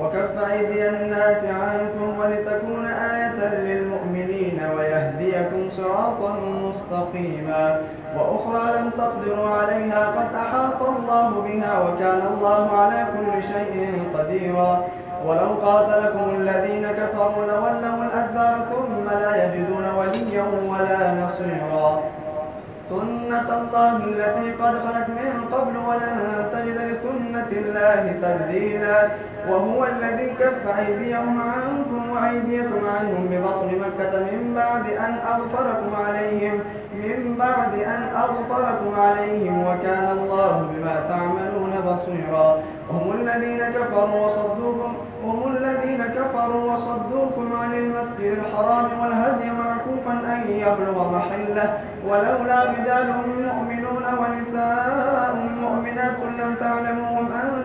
وكف أيدي الناس عنكم ولتكون آية للمؤمنين ويهديكم صراطا مستقيما. وأخرى لم تقدروا عليها قد أحاط الله بها وكان الله على كل شيء قديرا. ولو قاتلكم الذين كفروا لولوا الأدبار ثم لا يجدون وليا ولا نصيرا. سنة الله التي قد خلت من قبل الله تبديلا وهو الذي كف أيديهم عنكم وأيديكم عنهم ببطن مكة من بعد أن أغفركم عليهم من بعد أن أغفركم عليهم وكان الله بما تعملون بصيرا. هم الذين كفروا وصدوكم هم الذين كفروا وصدوكم عن المسجد الحرام والهدي معكوفا أن يبلغ محله ولولا رجال مؤمنون ونساء مؤمنات لم تعلموهم أن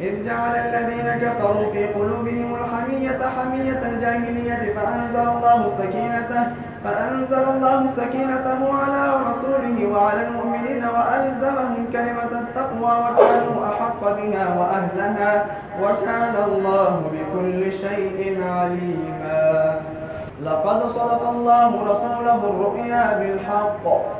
إذ جعل الذين كفروا في قلوبهم الحمية حمية الجاهلية فأنزل الله سكينته فأنزل الله سكينته على رسوله وعلى المؤمنين وألزمهم كلمة التقوى وكانوا أحق بها وأهلها وكان الله بكل شيء عليما. لقد صدق الله رسوله الرؤيا بالحق.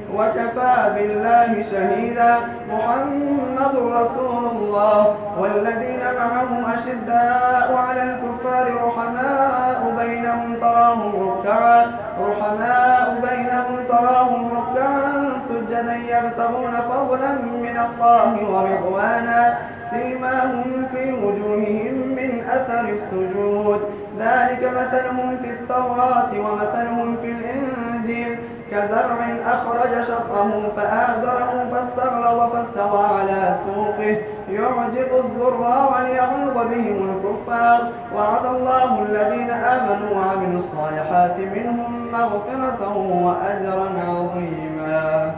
وكفى بالله شهيدا. محمد رسول الله. والذين معه أشداء على الكفار رحماء بينهم تراهم ركعا. رحماء بينهم تراهم ركعا. سجدا يبتغون فضلا من الله ورضوانا. سيماهم في وجوههم من أثر السجود. ذلك مثلهم في التوراة ومثلهم في الإنجيل. كزرع أخرج شطه فآزره فاستغلظ فاستوى على سوقه. يعجب الزراع ليغيظ بهم الكفار. وعد الله الذين آمنوا وعملوا الصالحات منهم مغفرة وأجرا عظيما.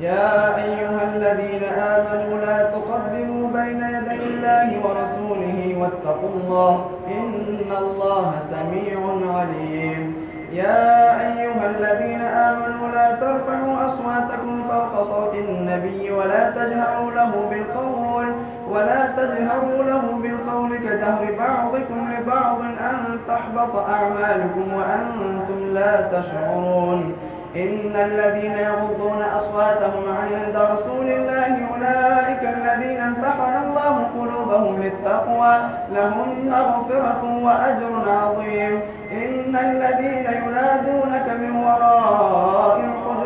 يا أيها الذين آمنوا لا تقدموا بين يدي الله ورسوله واتقوا الله إن الله سميع عليم. يا آمنوا لا ترفعوا أصواتكم فوق صوت النبي ولا تجهروا له بالقول ولا تجهروا له بالقول كجهر بعضكم لبعض أن تحبط أعمالكم وأنتم لا تشعرون. إن الذين يغضون أصواتهم عند رسول الله أولئك الذين امتحن الله قلوبهم للتقوى لهم مغفرة وأجر عظيم. إن الذين ينادونك من وراء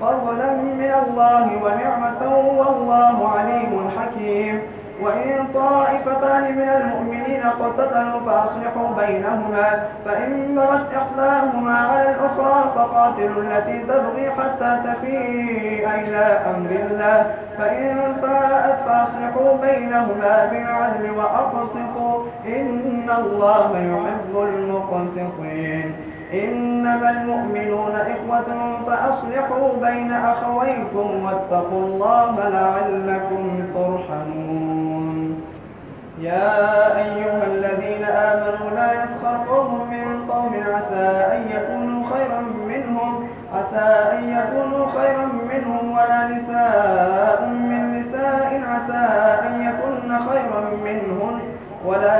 فضلا من الله ونعمة والله عليم حكيم. وإن طائفتان من المؤمنين اقتتلوا فأصلحوا بينهما فإن بغت إحداهما على الأخرى فقاتلوا التي تبغي حتى تفيء إلى أمر الله. فإن فاءت فأصلحوا بينهما بالعدل وأقسطوا إن الله يحب المقسطين. إنما المؤمنون إخوة فأصلحوا بين أخويكم واتقوا الله لعلكم ترحمون. يا أيها الذين آمنوا لا يسخر قوم من قوم عسى أن يكونوا خيرا منهم عسى أن يكونوا خيرا منهم ولا نساء من نساء عسى أن يكون خيرا منهن ولا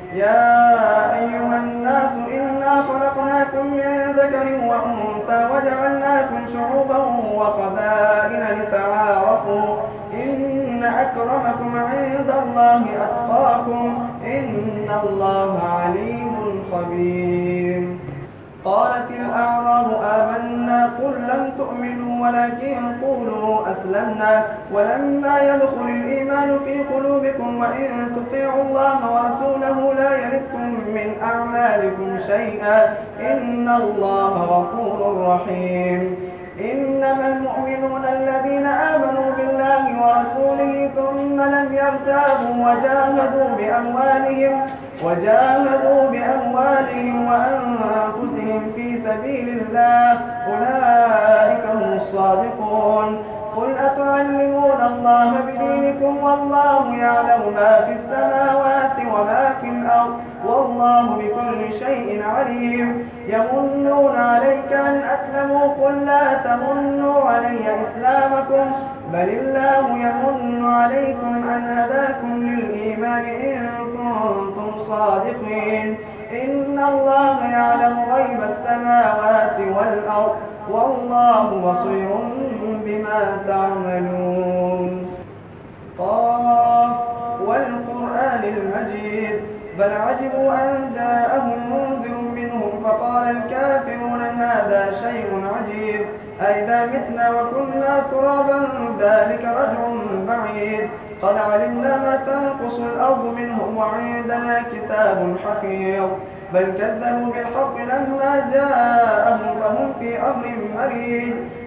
يا أيها الناس إنا خلقناكم من ذكر وأنثى وجعلناكم شعوبا وقبائل لتعارفوا. إن أكرمكم عند الله أتقاكم. إن الله عليم خبير. قالت الأعراب آمنا قل لم تؤمنوا ولكن قولوا أسلمنا. ولما يدخل الإيمان في قلوبكم وإن تطيعوا الله ورسوله لا يردكم من أعمالكم شيئا. إن الله غفور رحيم. إنما المؤمنون الذين آمنوا بالله ورسوله ثم لم يرتابوا وجاهدوا بأموالهم وجاهدوا بأموالهم وأنفسهم في سبيل الله أولئك هم الصادقون. قل أتعلمون الله بدينكم والله يعلم ما في السماوات وما في الأرض والله بكل شيء عليم يمنون عليك أن أسلموا قل لا تمنوا علي إسلامكم بل الله يمن عليكم أن هداكم للإيمان إن كنتم صادقين إن الله يعلم غيب السماوات والأرض والله بصير بما تعملون. قاف والقرآن المجيد. بل عجبوا أن جاءهم منذر منهم فقال الكافرون هذا شيء عجيب. أئذا متنا وكنا ترابا ذلك رجع بعيد. قد علمنا ما تنقص الأرض منهم وعندنا كتاب حفيظ. بل كذبوا بالحق لما جاءهم فهم في أمر مريد.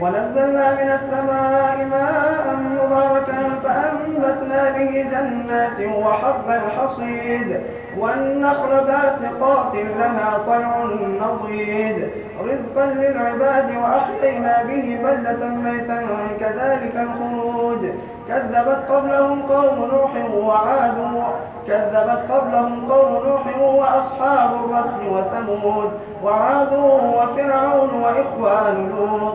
ونزلنا من السماء ماء مباركا فأنبتنا به جنات وحب الحصيد والنخل باسقات لها طلع نضيد. رزقا للعباد وأحيينا به بلدة ميتا كذلك الخروج كذبت قبلهم قوم نوح وعاد كذبت قبلهم قوم نوح وأصحاب الرس وثمود وعاد وفرعون وإخوان لوط.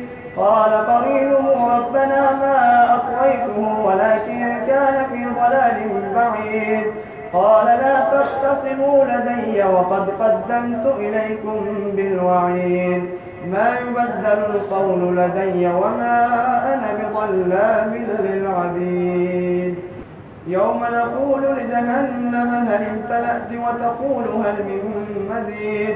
قال قرينه ربنا ما أطغيته ولكن كان في ضلال بعيد. قال لا تختصموا لدي وقد قدمت إليكم بالوعيد. ما يبدل القول لدي وما أنا بظلام للعبيد. يوم نقول لجهنم هل امتلأت وتقول هل من مزيد.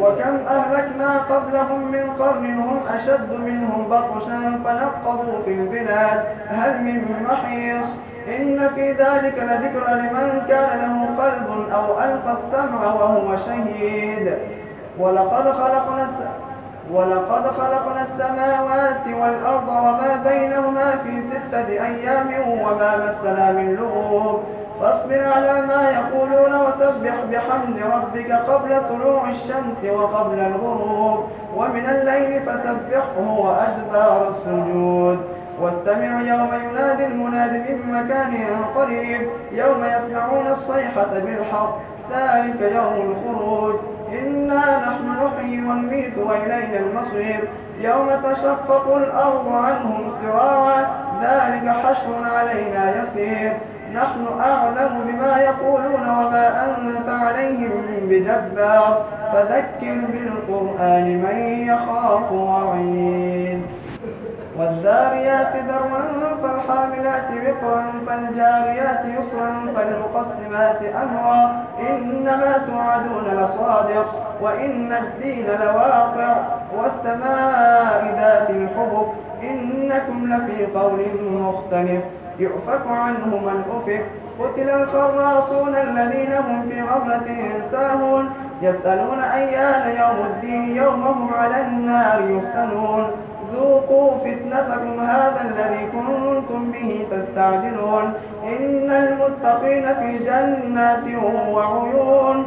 وكم أهلكنا قبلهم من قرن هم أشد منهم بطشا فنقبوا في البلاد. هل من محيص؟ إن في ذلك لذكرى لمن كان له قلب أو ألقى السمع وهو شهيد. ولقد خلقنا ولقد خلقنا السماوات والأرض وما بينهما في ستة أيام وما مسنا من لغوب. فاصبر على ما يقولون وسبح بحمد ربك قبل طلوع الشمس وقبل الغروب ومن الليل فسبحه وأدبار السجود. واستمع يوم ينادي المناد من مكان قريب يوم يسمعون الصيحة بالحق ذلك يوم الخروج. إنا نحن نحيي ونميت وإلينا المصير. يوم تشقق الأرض عنهم سراعا ذلك حشر علينا يسير. نحن أعلم بما يقولون وما أنت عليهم بجبار. فذكر بالقرآن من يخاف وعيد. والذاريات ذروا فالحاملات وقرا فالجاريات يسرا فالمقسمات أمرا. إنما توعدون لصادق وإن الدين لواقع. والسماء ذات الحبك إنكم لفي قول مختلف. يؤفك عنه من أفك. قتل الخراصون الذين هم في غفلة ساهون. يسألون أيان يوم الدين يوم هم على النار يفتنون. ذوقوا فتنتكم هذا الذي كنتم به تستعجلون. إن المتقين في جنات وعيون.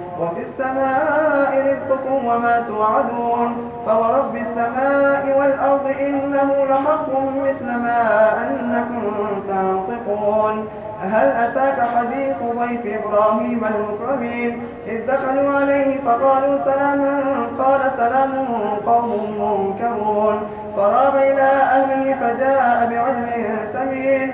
وفي السماء رزقكم وما توعدون فورب السماء والأرض إنه لحق مثل ما أنكم تنطقون. هل أتاك حديث ضيف إبراهيم المكرمين إذ دخلوا عليه فقالوا سلاما قال سلام قوم منكرون. فراب إلى أهله فجاء بعجل سمين.